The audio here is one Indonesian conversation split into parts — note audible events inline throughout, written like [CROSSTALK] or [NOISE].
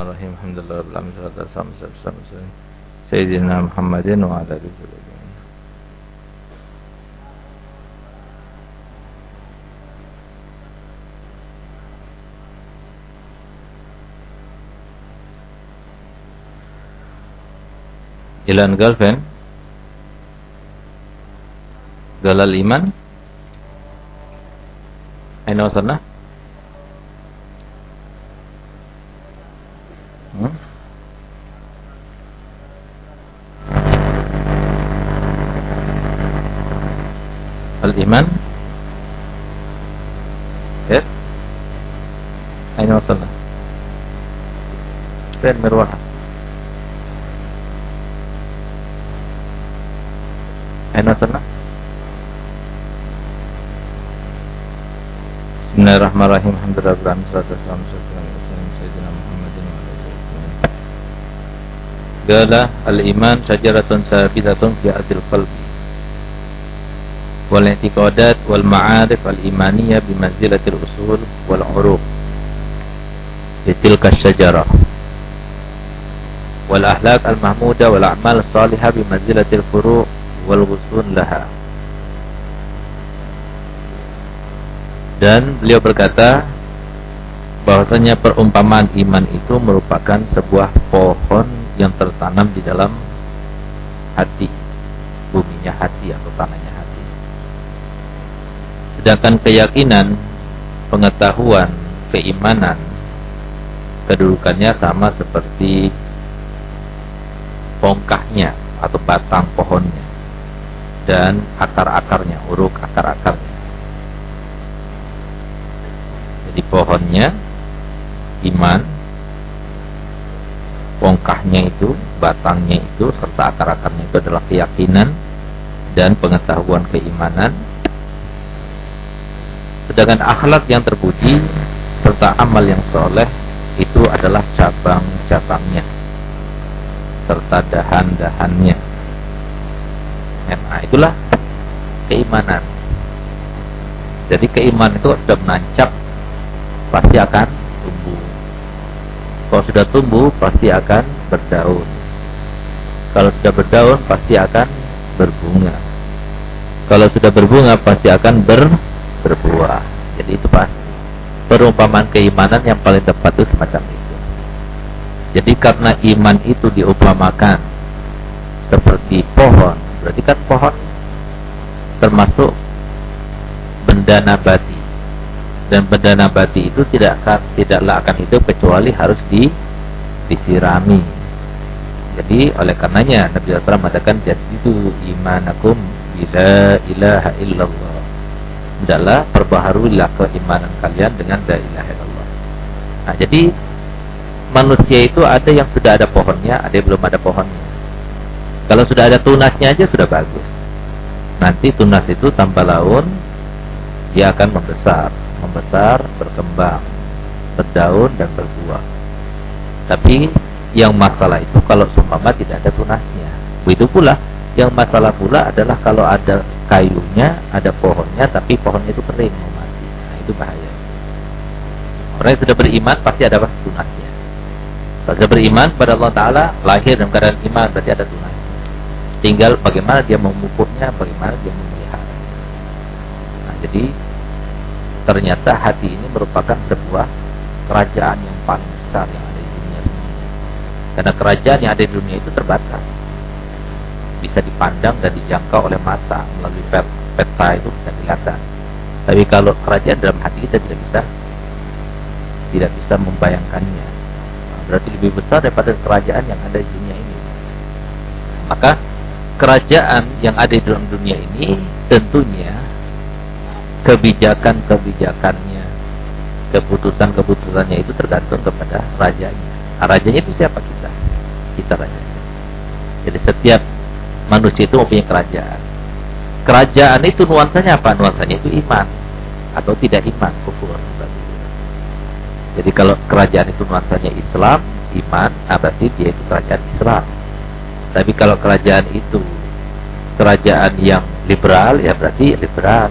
الرحيم الحمد لله رب العالمين والصلاه والسلام على وسلم سيدنا محمد وعلى آله وصحبه Ilan girlfriend? Galal iman? Aina wasalna Fir mirwaha Aina wasalna Bismillahirrahmanirrahim. Alhamdulillah Salatu wassalamu Gala al-iman syajaratun sabitatun fi asil qalbi. Wal i'tiqadat wal ma'arif al-imaniyah bi manzilatil usul wal uruq. Tilka syajarah wal ahlak al-mahmudah wal a'mal salihah bi manzilatil furu' wal ghusun laha. Dan beliau berkata bahwasanya perumpamaan iman itu merupakan sebuah pohon yang tertanam di dalam hati buminya hati atau tanahnya hati. Sedangkan keyakinan pengetahuan keimanan kedudukannya sama seperti pongkahnya atau batang pohonnya dan akar-akarnya uruk akar-akarnya jadi pohonnya iman pongkahnya itu, batangnya itu, serta akar-akarnya itu adalah keyakinan dan pengetahuan keimanan. Sedangkan akhlak yang terpuji serta amal yang soleh itu adalah cabang-cabangnya serta dahan-dahannya. Nah, itulah keimanan. Jadi keimanan itu sudah menancap pasti akan tumbuh kalau sudah tumbuh pasti akan berdaun. Kalau sudah berdaun pasti akan berbunga. Kalau sudah berbunga pasti akan ber berbuah. Jadi itu pasti. Perumpamaan keimanan yang paling tepat itu semacam itu. Jadi karena iman itu diumpamakan seperti pohon, berarti kan pohon termasuk benda nabati dan benda nabati itu tidak akan tidaklah akan hidup kecuali harus di disirami. Jadi oleh karenanya Nabi SAW mengatakan jadi itu imanakum bila ilaha illallah. Hendaklah perbaharuilah keimanan kalian dengan la ilaha illallah. Nah, jadi manusia itu ada yang sudah ada pohonnya, ada yang belum ada pohonnya. Kalau sudah ada tunasnya aja sudah bagus. Nanti tunas itu tanpa daun dia akan membesar membesar, berkembang, berdaun dan berbuah. Tapi yang masalah itu kalau seumpama tidak ada tunasnya. Begitu pula yang masalah pula adalah kalau ada kayunya, ada pohonnya, tapi pohonnya itu kering mati. Nah, itu bahaya. Orang yang sudah beriman pasti ada tunasnya. Kalau beriman pada Allah Taala lahir dalam keadaan iman berarti ada tunasnya. Tinggal bagaimana dia memupuknya, bagaimana dia memelihara. Nah, jadi ternyata hati ini merupakan sebuah kerajaan yang paling besar yang ada di dunia semuanya. Karena kerajaan yang ada di dunia itu terbatas. Bisa dipandang dan dijangkau oleh mata melalui peta itu bisa kelihatan. Tapi kalau kerajaan dalam hati kita tidak bisa tidak bisa membayangkannya. Berarti lebih besar daripada kerajaan yang ada di dunia ini. Maka kerajaan yang ada di dalam dunia ini tentunya kebijakan-kebijakannya, keputusan-keputusannya itu tergantung kepada rajanya. Nah, rajanya itu siapa kita? Kita rajanya. Jadi setiap manusia itu mempunyai kerajaan. Kerajaan itu nuansanya apa? Nuansanya itu iman atau tidak iman, kufur. Jadi kalau kerajaan itu nuansanya Islam, iman, nah berarti dia itu kerajaan Islam. Tapi kalau kerajaan itu kerajaan yang liberal, ya berarti liberal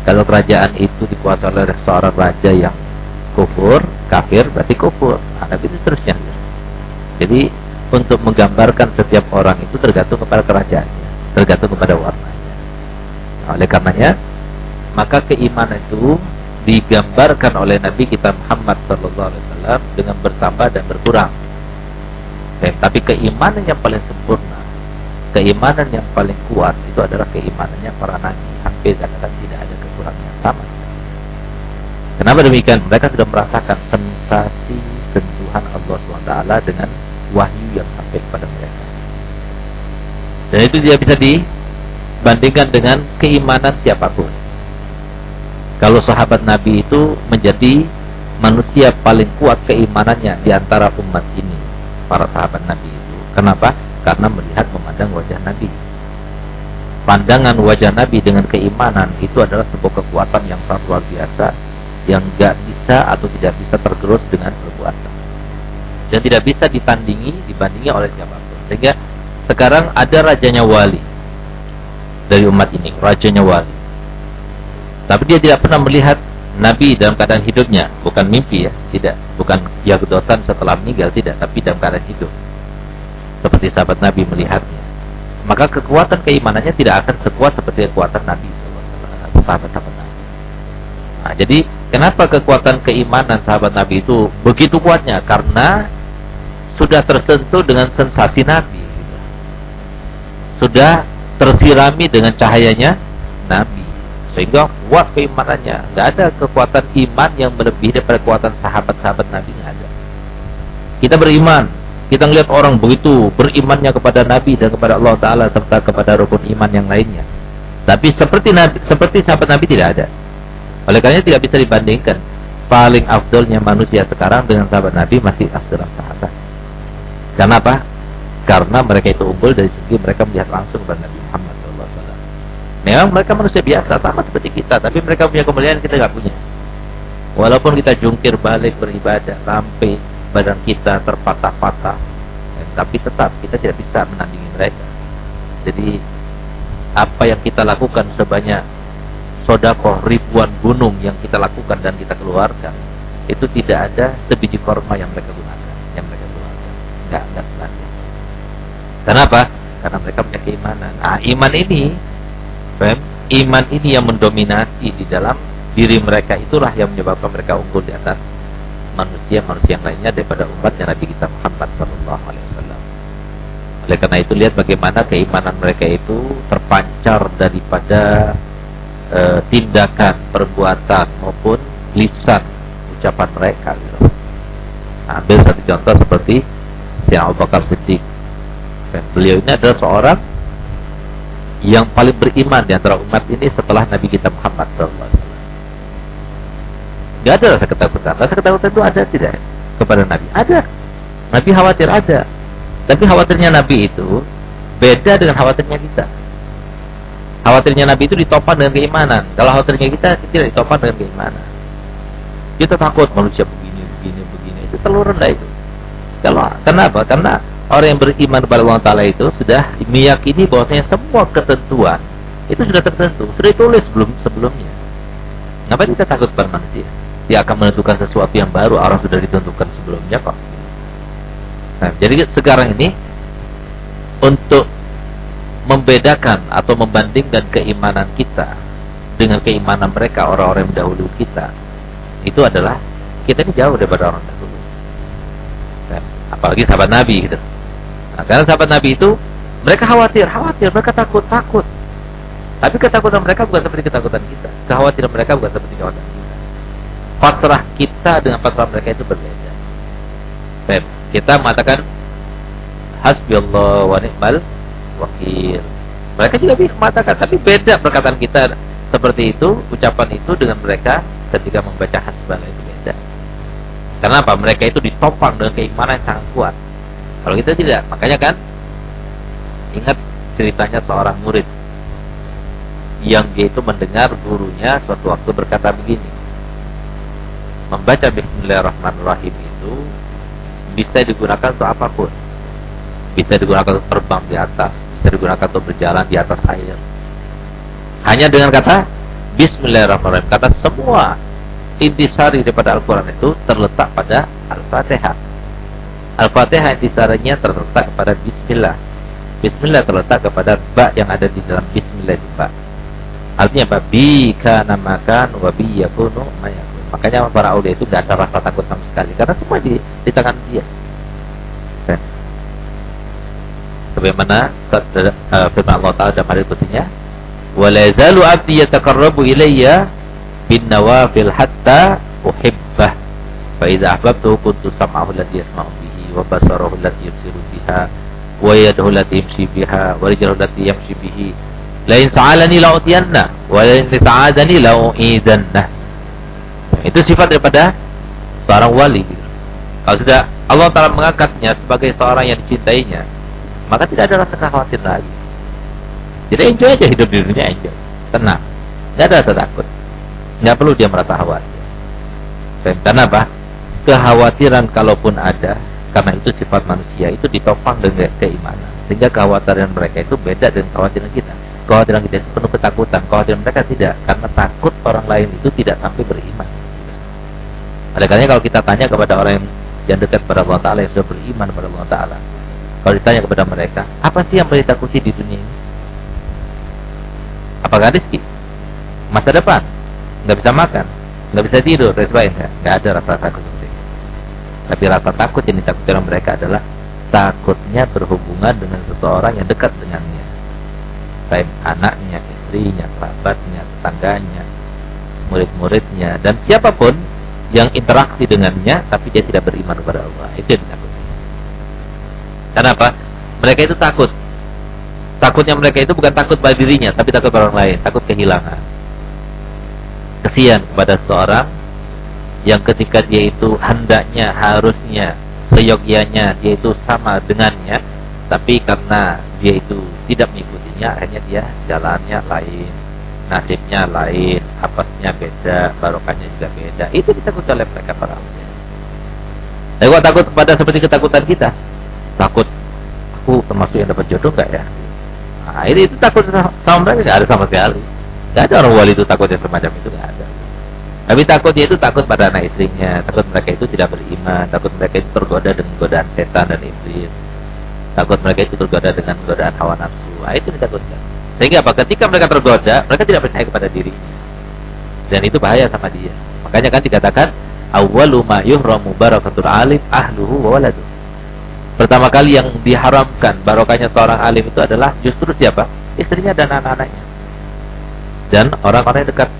kalau kerajaan itu dikuasai oleh seorang raja yang kufur, kafir berarti kufur. Nah, itu seterusnya. Jadi untuk menggambarkan setiap orang itu tergantung kepada kerajaannya, tergantung kepada warnanya. Nah, oleh karenanya, maka keimanan itu digambarkan oleh Nabi kita Muhammad SAW dengan bertambah dan berkurang. Dan, tapi keimanan yang paling sempurna, keimanan yang paling kuat itu adalah keimanannya para nabi. Hampir katakan tidak ada kekurangan sama. Kenapa demikian? Mereka sudah merasakan sensasi sentuhan Allah SWT dengan wahyu yang sampai kepada mereka. Dan itu tidak bisa dibandingkan dengan keimanan siapa pun. Kalau sahabat Nabi itu menjadi manusia paling kuat keimanannya di antara umat ini, para sahabat Nabi itu. Kenapa? Karena melihat memandang wajah Nabi. Pandangan wajah Nabi dengan keimanan itu adalah sebuah kekuatan yang sangat luar biasa yang gak bisa atau tidak bisa tergerus dengan perbuatan dan tidak bisa ditandingi dibandingi oleh siapa pun sehingga sekarang ada rajanya wali dari umat ini rajanya wali tapi dia tidak pernah melihat Nabi dalam keadaan hidupnya. Bukan mimpi ya tidak. Bukan jagdotan setelah meninggal tidak. Tapi dalam keadaan hidup. Seperti sahabat Nabi melihatnya. Maka kekuatan keimanannya tidak akan sekuat seperti kekuatan Nabi sahabat-sahabat Nabi. Nah, jadi kenapa kekuatan keimanan sahabat Nabi itu begitu kuatnya? Karena sudah tersentuh dengan sensasi Nabi. Sudah tersirami dengan cahayanya Nabi. Sehingga kuat keimanannya. Tidak ada kekuatan iman yang melebihi daripada kekuatan sahabat-sahabat Nabi. Tidak ada. Kita beriman. Kita melihat orang begitu berimannya kepada Nabi dan kepada Allah Ta'ala serta kepada rukun iman yang lainnya. Tapi seperti Nabi, seperti sahabat Nabi tidak ada. Oleh karena tidak bisa dibandingkan. Paling afdolnya manusia sekarang dengan sahabat Nabi masih afdol sahabat. Karena apa? Karena mereka itu unggul dari segi mereka melihat langsung kepada Nabi Muhammad. Memang mereka manusia biasa, sama seperti kita, tapi mereka punya kemuliaan kita nggak punya. Walaupun kita jungkir balik beribadah sampai badan kita terpatah-patah, ya, tapi tetap kita tidak bisa menandingi mereka. Jadi apa yang kita lakukan sebanyak sodakoh ribuan gunung yang kita lakukan dan kita keluarkan itu tidak ada sebiji korma yang mereka gunakan enggak enggak sebenarnya. Kenapa? Karena mereka punya keimanan. Ah, iman ini, fem, iman ini yang mendominasi di dalam diri mereka itulah yang menyebabkan mereka unggul di atas manusia-manusia yang lainnya daripada umatnya Nabi kita Muhammad Sallallahu Alaihi Wasallam. Oleh karena itu lihat bagaimana keimanan mereka itu terpancar daripada e, tindakan, perbuatan maupun lisan ucapan mereka. Gitu. Ambil satu contoh seperti Sayyidina Abu Bakar Siddiq. Beliau ini adalah seorang yang paling beriman di antara umat ini setelah Nabi kita Muhammad SAW. Gak ada rasa ketakutan. Rasa ketakutan itu ada tidak kepada Nabi? Ada. Nabi khawatir ada. Tapi khawatirnya Nabi itu beda dengan khawatirnya kita. Khawatirnya Nabi itu ditopang dengan keimanan. Kalau khawatirnya kita tidak ditopang dengan keimanan. Kita takut manusia begini, begini, begini. Itu terlalu rendah itu. Kalau kenapa? Karena orang yang beriman kepada Allah Taala itu sudah meyakini bahwasanya semua ketentuan itu sudah tertentu, sudah ditulis sebelum sebelumnya. Ngapain kita takut pada manusia? Dia akan menentukan sesuatu yang baru, orang sudah ditentukan sebelumnya kok. Nah, jadi sekarang ini untuk membedakan atau membandingkan keimanan kita dengan keimanan mereka orang-orang yang dahulu kita itu adalah kita ini jauh daripada orang dahulu apalagi sahabat Nabi gitu. Nah, karena sahabat Nabi itu mereka khawatir, khawatir, mereka takut, takut. Tapi ketakutan mereka bukan seperti ketakutan kita. Kekhawatiran mereka bukan seperti kekhawatiran kita. Pasrah kita dengan pasrah mereka itu berbeda. Baik, kita mengatakan hasbi Allah wa ni'mal wakil. Mereka juga bisa mengatakan, tapi beda perkataan kita seperti itu, ucapan itu dengan mereka ketika membaca hasbala itu beda. Kenapa? Mereka itu ditopang dengan keimanan yang sangat kuat. Kalau kita tidak, makanya kan ingat ceritanya seorang murid yang dia itu mendengar gurunya suatu waktu berkata begini. Membaca Bismillahirrahmanirrahim itu bisa digunakan untuk apa pun. Bisa digunakan untuk terbang di atas, bisa digunakan untuk berjalan di atas air. Hanya dengan kata Bismillahirrahmanirrahim, kata semua intisari daripada Al-Quran itu terletak pada Al-Fatihah. Al-Fatihah intisarinya terletak pada Bismillah. Bismillah terletak kepada ba yang ada di dalam Bismillah itu ba. Artinya apa? Bi kana makan wa bi yakunu mayakun. Makanya para aulia itu tidak ada rasa takut sama sekali karena semua di, di tangan dia. Kan? Sebagaimana uh, firman Allah Taala dalam hadis qudsinya, "Wa la yazalu 'abdi yataqarrabu ilayya bin nawafil hatta uhibbah." Fa idza ahbabtuhu kuntu sam'ahu alladhi yasma'u bihi wa basarahu alladhi yubsiru biha wa yadahu allati yamshi biha wa rijluhu allati yamshi bihi. La in sa'alani la utiyanna wa la in ta'adani la uidanna itu sifat daripada seorang wali. Kalau sudah Allah Ta'ala mengangkatnya sebagai seorang yang dicintainya maka tidak ada rasa khawatir lagi. Jadi enjoy aja hidup di dunia enjoy. Tenang. Tidak ada rasa takut tidak perlu dia merasa khawatir karena apa kekhawatiran kalaupun ada karena itu sifat manusia itu ditopang dengan keimanan. Sehingga kekhawatiran mereka itu beda dengan kekhawatiran kita. Kekhawatiran kita itu penuh ketakutan. Kekhawatiran mereka tidak. Karena takut orang lain itu tidak sampai beriman. Oleh karena kalau kita tanya kepada orang yang, yang dekat kepada Allah Ta'ala yang sudah beriman kepada Allah Ta'ala. Kalau ditanya kepada mereka, apa sih yang boleh takuti di dunia ini? Apakah rezeki? Masa depan? Nggak bisa makan? Nggak bisa tidur? Dan sebagainya? Nggak ada rasa takut tapi rasa takut yang ditakuti oleh mereka adalah takutnya berhubungan dengan seseorang yang dekat dengannya. Baik anaknya, istrinya, kerabatnya, tetangganya, murid-muridnya, dan siapa pun yang interaksi dengannya tapi dia tidak beriman kepada Allah. Itu yang ditakuti. Kenapa? Mereka itu takut. Takutnya mereka itu bukan takut pada dirinya, tapi takut pada orang lain, takut kehilangan. Kesian kepada seseorang yang ketika dia itu hendaknya harusnya seyogyanya dia itu sama dengannya tapi karena dia itu tidak mengikutinya akhirnya dia jalannya lain nasibnya lain apasnya beda barokahnya juga beda. Itu ditakuti oleh mereka para ulama. Kok takut kepada seperti ketakutan kita? Takut. Aku termasuk yang dapat jodoh enggak ya? Nah, ini itu takut sama mereka ada sama sekali enggak ada orang wali itu takut yang semacam itu enggak ada tapi takut dia itu takut pada anak istrinya, takut mereka itu tidak beriman, takut mereka itu tergoda dengan godaan setan dan iblis. Takut mereka itu tergoda dengan godaan hawa nafsu. Nah, itu ditakutkan. Sehingga apa? Ketika mereka tergoda, mereka tidak percaya kepada dirinya. Dan itu bahaya sama dia. Makanya kan dikatakan awwalu ma yuhramu barakatul alim ahluhu wa. Pertama kali yang diharamkan barokahnya seorang alim itu adalah justru siapa? Istrinya dan anak-anaknya. Dan orang-orang yang dekat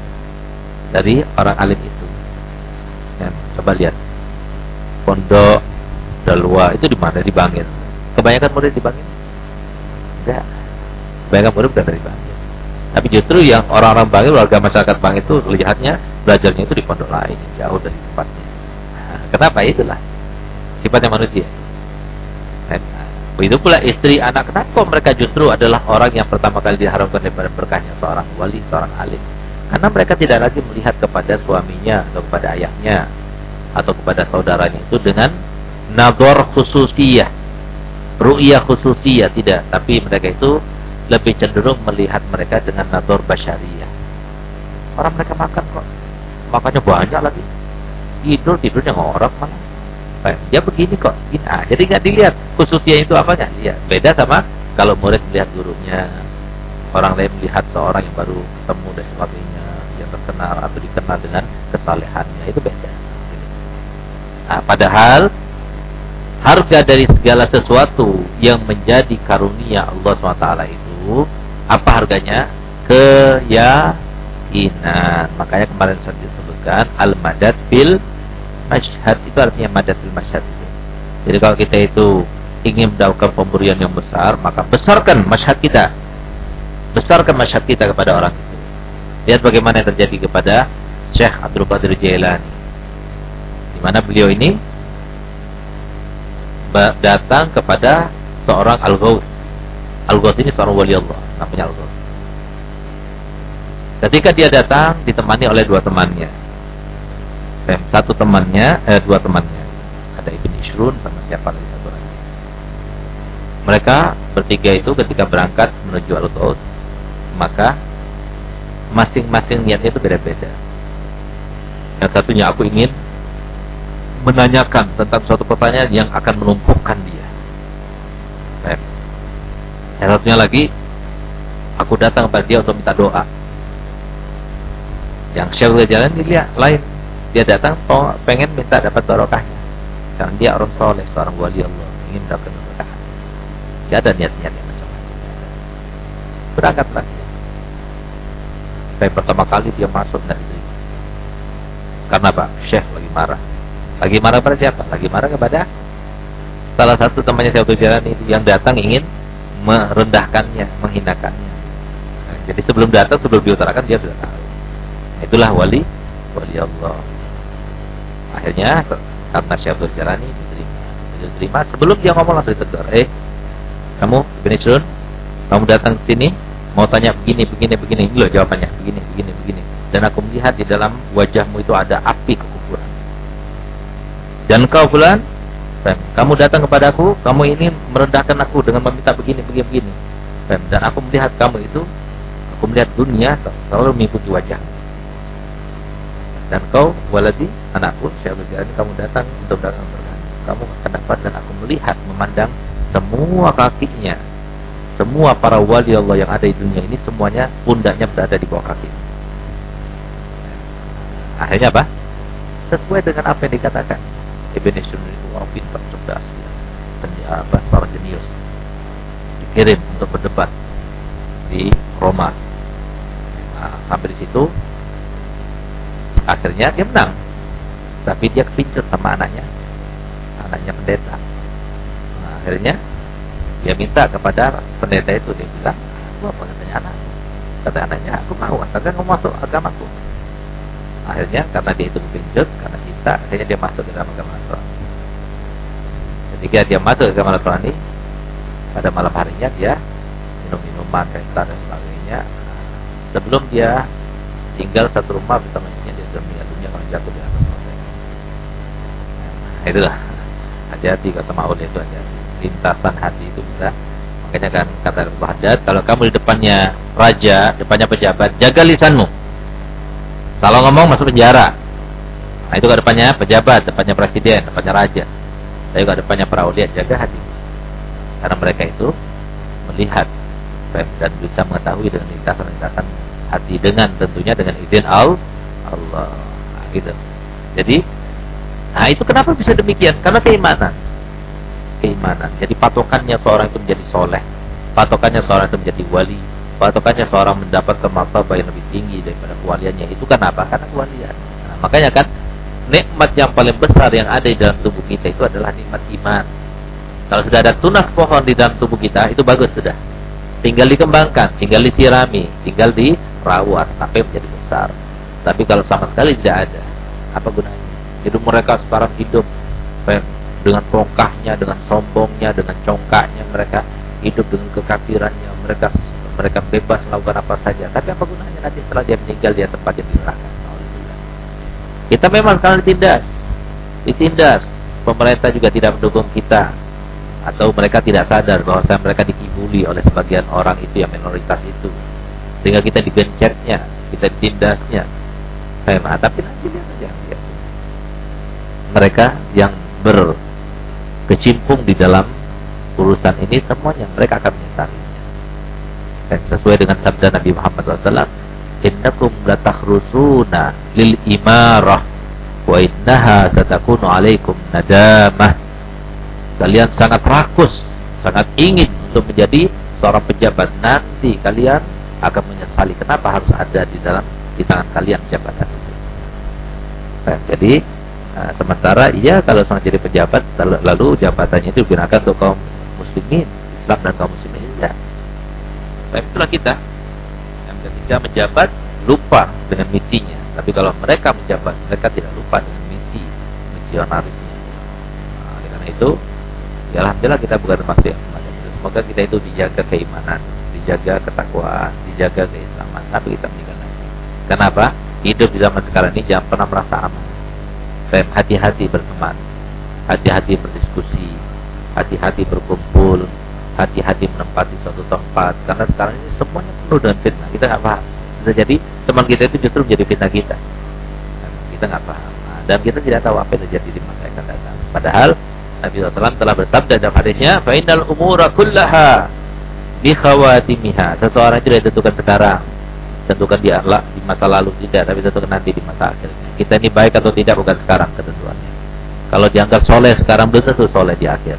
dari orang alim itu. Ya, coba lihat pondok Dalwa itu di mana di Bangil. Kebanyakan murid di Bangil? Enggak. Kebanyakan murid bukan dari Bangil. Tapi justru yang orang-orang Bangil, warga masyarakat Bangil itu lihatnya belajarnya itu di pondok lain, jauh dari tempatnya. Nah, kenapa? Itulah sifatnya manusia. Dan, begitu pula istri, anak. Kenapa mereka justru adalah orang yang pertama kali diharamkan daripada berkahnya seorang wali, seorang alim? Karena mereka tidak lagi melihat kepada suaminya atau kepada ayahnya atau kepada saudaranya itu dengan nador khususiyah. Ru'iyah khususiyah tidak, tapi mereka itu lebih cenderung melihat mereka dengan nador basyariyah. Orang mereka makan kok, makannya banyak lagi. Tidur tidurnya ngorok malah. Dia begini kok, ini ah, jadi nggak dilihat khususnya itu apa nggak lihat. Beda sama kalau murid melihat gurunya, orang lain melihat seorang yang baru ketemu dan sebagainya yang terkenal atau dikenal dengan kesalehannya itu beda. Nah, padahal harga dari segala sesuatu yang menjadi karunia Allah SWT itu apa harganya? Keyakinan. Makanya kemarin saya disebutkan al-madad bil masyhad itu artinya madad bil masyhad. Jadi kalau kita itu ingin mendapatkan pemberian yang besar, maka besarkan masyhad kita besarkan masyarakat kita kepada orang itu. Lihat bagaimana yang terjadi kepada Syekh Abdul Qadir Jailani. Di mana beliau ini datang kepada seorang Al-Ghaus. Al-Ghaus ini seorang wali Allah, namanya Al-Ghaus. Ketika dia datang ditemani oleh dua temannya. Satu temannya, eh, dua temannya. Ada Ibn Ishrun sama siapa lagi satu lagi. Mereka bertiga itu ketika berangkat menuju Al-Ghaus maka masing-masing niatnya itu beda-beda. Yang satunya aku ingin menanyakan tentang suatu pertanyaan yang akan melumpuhkan dia. Baik. Yang satunya lagi, aku datang kepada dia untuk minta doa. Yang Syekhul Jalan dia lain. Dia datang pengen minta dapat barokahnya. Karena dia orang soleh, seorang wali Allah, ingin dapat barokah. Dia ada niat-niat yang macam-macam. Berangkatlah dia. Tapi pertama kali dia masuk dari diterima. Karena apa? Syekh lagi marah. Lagi marah pada siapa? Lagi marah kepada salah satu temannya Syekh Jalan itu yang datang ingin merendahkannya, menghinakannya. Jadi sebelum datang, sebelum diutarakan dia sudah tahu. Itulah wali, wali Allah. Akhirnya karena Syekh Jalani diterima. Sebelum dia ngomong langsung ditegur. Eh, kamu Ibn Isrun, kamu datang ke sini mau tanya begini, begini, begini. Ini loh jawabannya, begini, begini, begini. Dan aku melihat di dalam wajahmu itu ada api kekufuran. Dan kau bulan, kamu datang kepadaku, kamu ini merendahkan aku dengan meminta begini, begini, begini. Dan aku melihat kamu itu, aku melihat dunia selalu mengikuti wajah. Dan kau, waladi, anakku, siapa ini kamu datang untuk datang berkata. Kamu akan dapat dan aku melihat, memandang semua kakinya, semua para wali Allah yang ada di dunia ini semuanya pundaknya berada di bawah kaki. Akhirnya apa? Sesuai dengan apa yang dikatakan. Ibn Ishun itu orang pintar, cerdas, apa, seorang jenius. Dikirim untuk berdebat di Roma. Nah, sampai di situ, akhirnya dia menang. Tapi dia kepincut sama anaknya, anaknya pendeta. Nah, akhirnya dia minta kepada pendeta itu dia bilang, aku apa katanya anak? Kata anaknya, aku mau, asalkan kamu masuk agamaku. Akhirnya karena dia itu kepincut, karena cinta, akhirnya dia masuk ke dalam agama Nasrani. Ketika dia masuk ke agama Nasrani, pada malam harinya dia minum minuman, pesta dan sebagainya. Sebelum dia tinggal satu rumah bersama meninggal dunia kalau jatuh di atas Nah, itulah hati-hati kata Maul itu hati lintasan hati itu bisa makanya kan kata Haddad kalau kamu di depannya raja depannya pejabat jaga lisanmu kalau ngomong masuk penjara. Nah itu ke depannya pejabat, depannya presiden, depannya raja. Tapi ke depannya para ulia jaga hati. Karena mereka itu melihat dan bisa mengetahui dengan lintasan-lintasan hati dengan tentunya dengan izin Allah. Nah, gitu. Jadi, nah itu kenapa bisa demikian? Karena keimanan. Keimanan. Jadi patokannya seorang itu menjadi soleh. Patokannya seorang itu menjadi wali patokannya seorang mendapat martabat yang lebih tinggi daripada kewaliannya itu kan apa? Karena kewalian. Nah, makanya kan nikmat yang paling besar yang ada di dalam tubuh kita itu adalah nikmat iman. Kalau sudah ada tunas pohon di dalam tubuh kita itu bagus sudah. Tinggal dikembangkan, tinggal disirami, tinggal dirawat sampai menjadi besar. Tapi kalau sama sekali tidak ada, apa gunanya? Hidup mereka sekarang hidup dengan pongkahnya, dengan sombongnya, dengan congkaknya mereka hidup dengan kekafirannya, mereka mereka bebas melakukan apa saja. Tapi apa gunanya nanti setelah dia meninggal dia tempat yang neraka? Kita memang sekarang ditindas, ditindas. Pemerintah juga tidak mendukung kita, atau mereka tidak sadar bahwa mereka dikibuli oleh sebagian orang itu yang minoritas itu, sehingga kita digencetnya, kita ditindasnya. Nah, tapi nanti lihat saja. Ya. Mereka yang berkecimpung di dalam urusan ini semuanya mereka akan menyesali dan sesuai dengan sabda Nabi Muhammad SAW innakum latakhrusuna lil imarah wa innaha satakunu alaikum nadamah kalian sangat rakus sangat ingin untuk menjadi seorang pejabat nanti kalian akan menyesali kenapa harus ada di dalam di tangan kalian jabatan itu nah, jadi nah, sementara iya kalau sang jadi pejabat lalu jabatannya itu digunakan untuk kaum muslimin Islam dan kaum muslimin ya Baik itulah kita yang ketika menjabat lupa dengan misinya. Tapi kalau mereka menjabat, mereka tidak lupa dengan misi misionarisnya. Nah, karena itu, ya alhamdulillah kita bukan termasuk yang semacam itu. Semoga kita itu dijaga keimanan, dijaga ketakwaan, dijaga keislaman. Tapi kita meninggal Kenapa? Hidup di zaman sekarang ini jangan pernah merasa aman. Hati-hati berteman, hati-hati berdiskusi, hati-hati berkumpul, hati-hati menempati suatu tempat karena sekarang ini semuanya penuh dengan fitnah kita nggak paham bisa jadi teman kita itu justru menjadi fitnah kita kita nggak paham. Nah, dan kita tidak tahu apa yang terjadi di masa yang akan datang. Padahal Nabi SAW telah bersabda dalam hadisnya, "Fa'inal umura kullaha bi khawatimiha." Seseorang itu ditentukan sekarang, tentukan di Allah di masa lalu tidak, tapi tentukan nanti di masa akhirnya. Kita ini baik atau tidak bukan sekarang ketentuannya. Kalau dianggap soleh sekarang belum tentu soleh di akhir.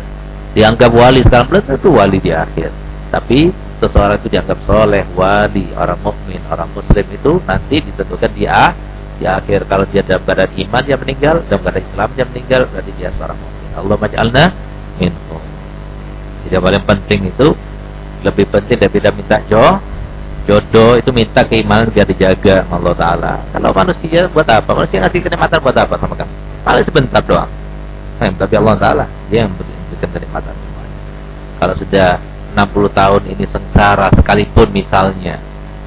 Dianggap wali sekarang belum tentu wali di akhir. Tapi seseorang itu dianggap soleh, wali, orang mukmin, orang muslim itu nanti ditentukan di a di akhir. Kalau dia dalam keadaan iman dia meninggal, dalam keadaan Islam dia meninggal, berarti dia seorang mukmin. Allah maj'alna minhum. Jadi yang paling penting itu lebih penting daripada minta jodoh jodoh itu minta keimanan biar dijaga Allah Ta'ala. Kalau manusia buat apa? manusia ngasih kenikmatan buat apa sama kamu? paling sebentar doang. Nah, tapi Allah Ta'ala dia yang memberikan kenikmatan semuanya. Kalau sudah 60 tahun ini sengsara sekalipun misalnya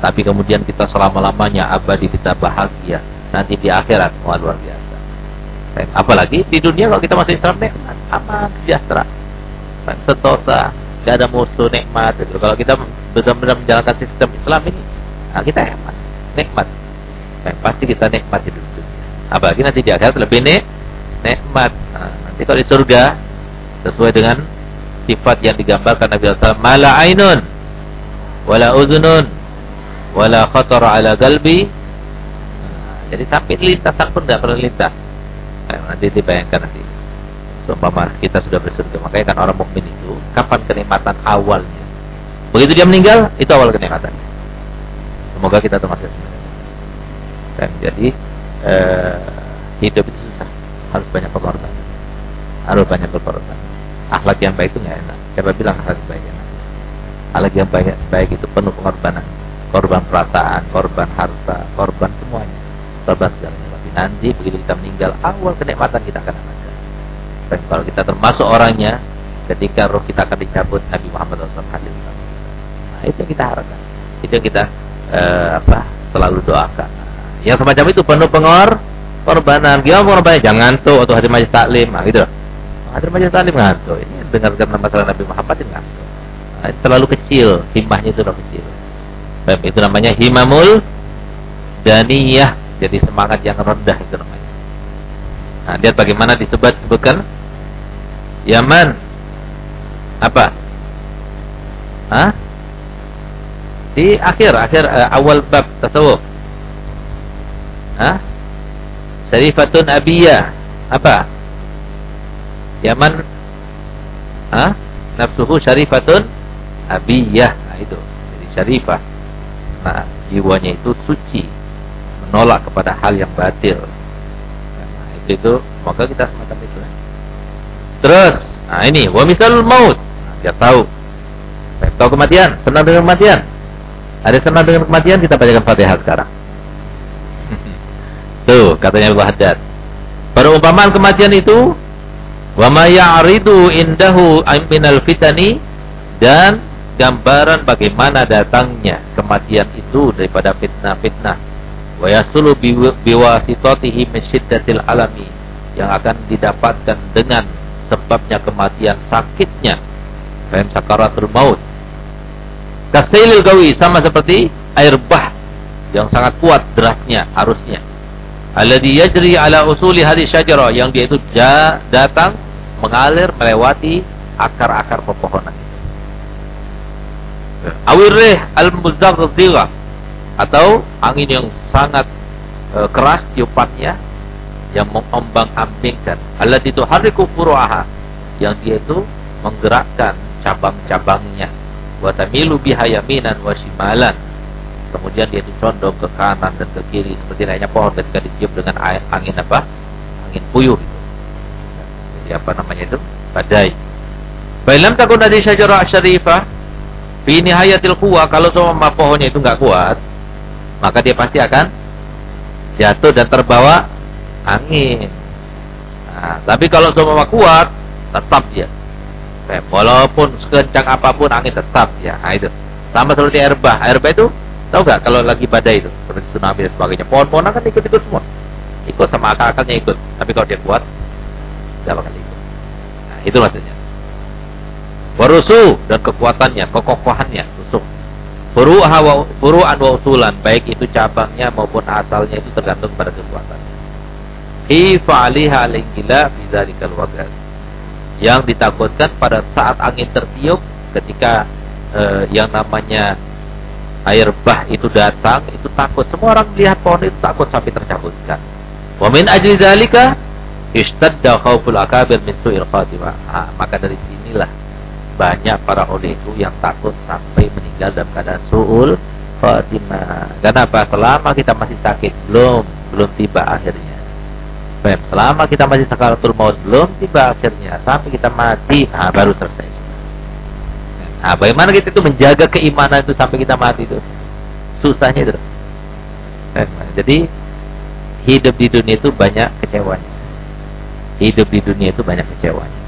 tapi kemudian kita selama-lamanya abadi kita bahagia nanti di akhirat wah luar biasa. Apalagi di dunia kalau kita masih Islam aman sejahtera. Sentosa tidak ada musuh nikmat gitu. Kalau kita benar-benar menjalankan sistem Islam ini, nah kita hemat, nikmat. Nah, pasti kita nikmat dunia. Apalagi nanti di akhirat lebih nik, nikmat. Nah, nanti kalau di surga sesuai dengan sifat yang digambarkan Nabi SAW, mala ainun, wala uzunun, wala khatar ala galbi. Nah, jadi sampai lintasan pun tidak pernah lintas. Nah, nanti dibayangkan nanti. Seumpama kita sudah bersurga, makanya kan orang mukmin itu kapan kenikmatan awalnya? Begitu dia meninggal, itu awal kenikmatan. Semoga kita termasuk. Dan jadi eh, hidup itu susah, harus banyak pengorbanan, harus banyak pengorbanan. Akhlak yang baik itu nggak enak. Siapa bilang akhlak yang baik enak? Akhlak yang baik, baik itu penuh pengorbanan, korban perasaan, korban harta, korban semuanya, korban. Tapi nanti begitu kita meninggal, awal kenikmatan kita akan ada. Kalau kita termasuk orangnya, ketika roh kita akan dicabut, Nabi Muhammad SAW. Nah, itu yang kita harapkan. Itu yang kita uh, apa selalu doakan. Yang semacam itu penuh pengor, korbanan. Gimana pengorbanan? Jangan ngantuk atau hadir majlis taklim, nah, gitu. Hadir majlis taklim ngantuk. Ini dengarkan masalah Nabi Muhammad ini ngantuk. Nah, terlalu kecil, himmahnya itu terlalu kecil. Baik, itu namanya himamul daniyah. Jadi semangat yang rendah itu namanya. Nah, lihat bagaimana disebut sebutkan Yaman apa? Hah? Di akhir akhir uh, awal bab tasawuf. Hah? Syarifatun abiyah. Apa? Yaman Hah? Nafsuhu syarifatun abiyah. Nah, itu. Jadi syarifah. Nah, jiwanya itu suci. Menolak kepada hal yang batil itu maka kita semacam itu terus nah ini wa misalul maut. Dia tahu. Tahu kematian senang dengan kematian. Ada senang dengan kematian kita bacakan fatihah sekarang. [LAUGHS] Tuh katanya Abu Haddad. Perumpamaan kematian itu wa ma ya'ridu indahu minal fitani dan gambaran bagaimana datangnya kematian itu daripada fitnah-fitnah. Wa yasulu biwasitatihi min syiddatil alami yang akan didapatkan dengan sebabnya kematian sakitnya. Fahim sakaratul maut. Kasailil gawi sama seperti air bah yang sangat kuat derasnya arusnya alladhi yajri ala usuli hadis syajarah yang dia itu datang mengalir melewati akar-akar pepohonan itu. Awirrih al-muzaghzirah atau angin yang sangat e, keras tiupannya yang mengombang-ambingkan itu hari furu'aha yang dia itu menggerakkan cabang-cabangnya. Wa tamilu biha yaminan wa shimalan. Kemudian dia itu condong ke kanan dan ke kiri seperti naiknya pohon ketika ditiup dengan angin apa? Angin puyuh itu. Jadi apa namanya itu? Badai. Bailam takun dari syajarah syarifah fi nihayatil quwa kalau semua pohonnya itu enggak kuat maka dia pasti akan jatuh dan terbawa angin. Nah, tapi kalau semua kuat, tetap dia. Eh, walaupun sekencang apa pun angin tetap ya. Nah, itu. Sama seperti air bah. Air bah itu tahu nggak kalau lagi badai itu seperti tsunami dan sebagainya. Pohon-pohon akan ikut-ikut semua. Ikut sama akal-akalnya ikut. Tapi kalau dia kuat, tidak akan ikut. Nah, itu maksudnya. Warusu dan kekuatannya, kekokohannya, wa furu'an wa usulan baik itu cabangnya maupun asalnya itu tergantung pada kekuatan Yang ditakutkan pada saat angin tertiup ketika eh, yang namanya air bah itu datang, itu takut. Semua orang melihat pohon itu takut sampai tercabutkan. Wa min ajli dzalika istadda khauful akabir min su'il. Ah, maka dari sinilah banyak para oleh yang takut sampai meninggal dalam keadaan su'ul khatimah. Kenapa? Selama kita masih sakit, belum belum tiba akhirnya. Selama kita masih sakaratul maut belum tiba akhirnya sampai kita mati, nah, baru selesai. Nah, bagaimana kita itu menjaga keimanan itu sampai kita mati itu? Susahnya itu. jadi hidup di dunia itu banyak kecewanya. Hidup di dunia itu banyak kecewanya.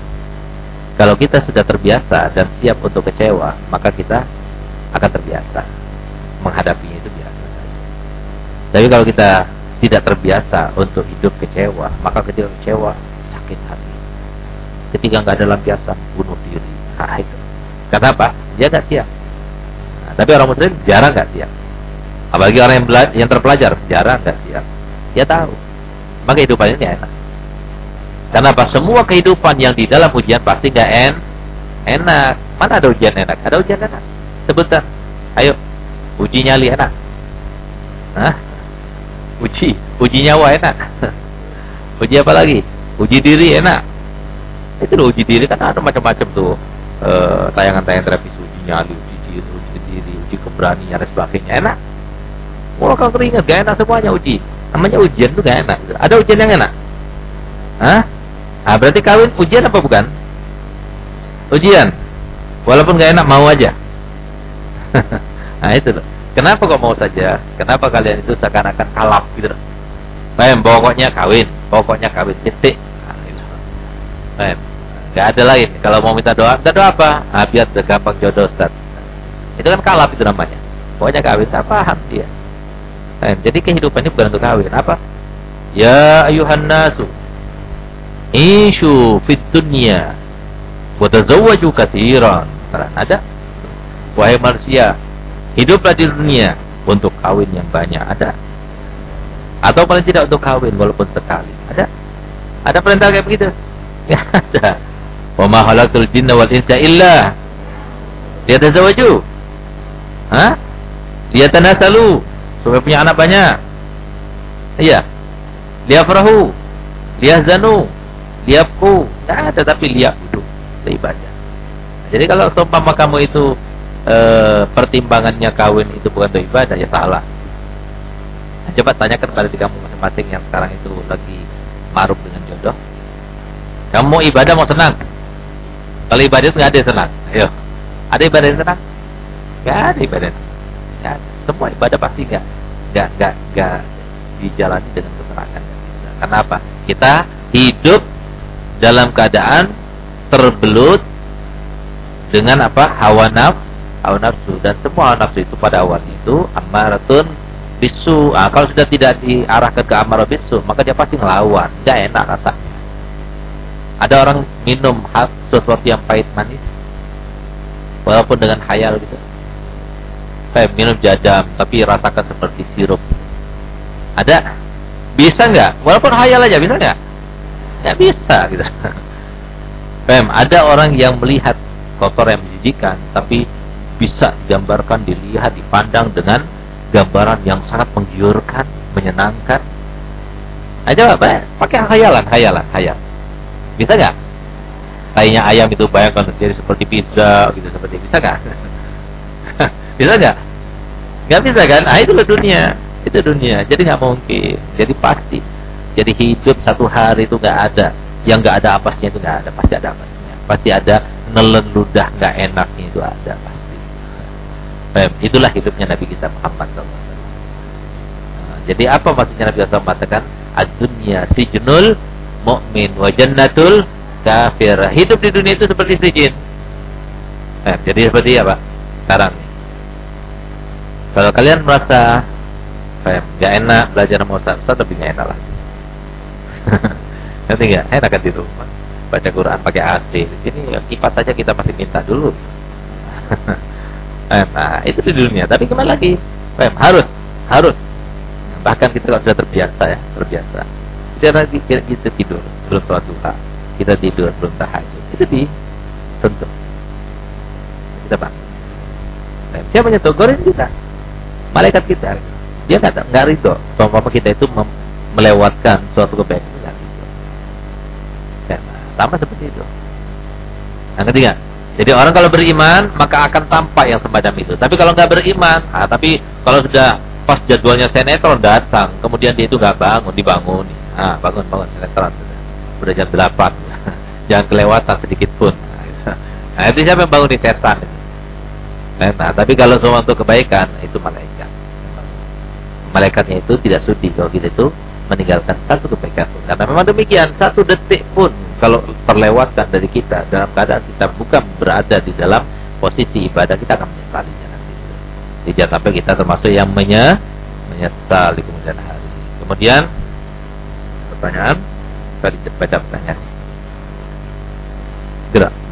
Kalau kita sudah terbiasa dan siap untuk kecewa, maka kita akan terbiasa menghadapinya itu biasa. Tapi kalau kita tidak terbiasa untuk hidup kecewa, maka ketika kecewa sakit hati. Ketika nggak ada lampiasan, bunuh diri. Nah, itu. Kenapa? Dia nggak siap. Nah, tapi orang muslim jarang nggak siap. Apalagi orang yang, yang terpelajar jarang nggak siap. Dia tahu. Maka kehidupan ini enak. Kenapa? Semua kehidupan yang di dalam ujian pasti nggak en enak. Mana ada ujian enak? Ada ujian enak. Sebentar. Ayo, uji nyali enak. Hah? Uji. Uji nyawa enak. [LAUGHS] Uji apa lagi? Uji diri enak. Itu loh uji diri. Kan ada macam-macam tuh. Eh, tayangan-tayangan televisi uji nyali uji diri uji diri uji keberanian dan sebagainya. Enak. Kalau keringat gak enak semuanya uji. Namanya ujian tuh gak enak. Ada ujian yang enak? Hah? Ah, berarti kawin ujian apa bukan? Ujian. Walaupun gak enak mau aja. nah [LAUGHS] itu loh. Kenapa kok mau saja? Kenapa kalian itu seakan-akan kalap gitu? Paham? Pokoknya kawin, pokoknya kawin titik. Nah, Gak ada lain. Kalau mau minta doa, minta doa apa? Ah, biar gampang jodoh Ustaz. Itu kan kalap itu namanya. Pokoknya kawin, tak paham dia. Nah, jadi kehidupan ini bukan untuk kawin. Apa? Ya ayuhan nasu. Ishu fit dunya. Wa tazawwaju katsiran. Ada? Wahai manusia, Hiduplah di dunia untuk kawin yang banyak. Ada. Atau paling tidak untuk kawin walaupun sekali. Ada. Ada perintah kayak begitu? [LAUGHS] Ya ada. Wa ma khalaqtul jinna wal insa illa liyatazawwaju. Hah? Liyatanasalu. Supaya punya anak banyak. Iya. Liyafrahu. Liyahzanu. Liyabku. Tidak ada tapi liyabudu. Ibadah. Jadi kalau seumpama kamu itu e, pertimbangannya kawin itu bukan untuk ibadah ya salah. Nah, coba tanyakan kepada diri kamu masing-masing yang sekarang itu lagi maruf dengan jodoh. Kamu mau ibadah mau senang? Kalau ibadah itu nggak ada yang senang. Ayo, ada ibadah yang senang? Gak ada ibadah. Gak Semua ibadah pasti nggak nggak nggak nggak dijalani dengan kesenangan. Kenapa? Kita hidup dalam keadaan terbelut dengan apa hawa nafsu hawa nafsu dan semua nafsu itu pada awalnya itu amaratun bisu. Ah, kalau sudah tidak diarahkan ke amarah bisu, maka dia pasti ngelawan. Tidak enak rasanya. Ada orang minum sesuatu yang pahit manis, walaupun dengan hayal gitu. Saya minum jadam, tapi rasakan seperti sirup. Ada? Bisa nggak? Walaupun hayal aja, bisa nggak? Nggak bisa gitu. [LAUGHS] Fem, ada orang yang melihat kotor yang menjijikan, tapi bisa digambarkan, dilihat, dipandang dengan gambaran yang sangat menggiurkan, menyenangkan. Aja apa? Pakai khayalan, khayalan, khayal. Bisa nggak? Kayaknya ayam itu bayangkan jadi seperti pizza gitu seperti bisa nggak? [LAUGHS] bisa nggak? Nggak bisa kan? Ah itu dunia, itu dunia. Jadi nggak mungkin. Jadi pasti. Jadi hidup satu hari itu nggak ada. Yang nggak ada apasnya itu nggak ada. Pasti ada apasnya. Pasti ada nelen ludah nggak enaknya itu ada. Pasti. Itulah hidupnya Nabi kita Muhammad SAW. Nah, jadi apa maksudnya Nabi SAW mengatakan ad-dunya sijnul mu'min wa jannatul kafir. Hidup di dunia itu seperti sijin. Nah, jadi seperti apa? Sekarang. Kalau kalian merasa nggak enak belajar sama Ustaz, Ustaz lebih nggak enak lah. [LAUGHS] Nanti nggak enak kan di rumah baca Quran pakai AC. Di sini kipas saja kita masih minta dulu. [LAUGHS] Nah, itu di dunia. Tapi kembali lagi, eh, harus, harus. Bahkan kita kalau sudah terbiasa ya, terbiasa. kita, kita, kita tidur belum sholat duha. Kita tidur belum tahajud. Itu di tentu kita bangun. Nah, siapa yang tegurin kita. Malaikat kita. Dia nggak nggak ridho. Sama kita itu melewatkan suatu kebaikan sama seperti itu. Yang ketiga jadi orang kalau beriman maka akan tampak yang semacam itu. Tapi kalau nggak beriman ah, tapi kalau sudah pas jadwalnya sinetron datang kemudian dia itu nggak bangun dibangun. Ah bangun bangun sinetron. Sudah udah jam 8 [LAUGHS] jangan kelewatan sedikit pun. Nah itu siapa yang bangun di setan? Nah, tapi kalau semua untuk kebaikan itu malaikat. Malaikatnya itu tidak sudi. Kalau kita itu meninggalkan satu kebaikan pun. Karena memang demikian, satu detik pun kalau terlewatkan dari kita dalam keadaan kita bukan berada di dalam posisi ibadah, kita akan menyesalinya nanti. Jadi jangan sampai kita termasuk yang menye menyesal di kemudian hari. Kemudian pertanyaan, tadi baca pertanyaan. Gerak.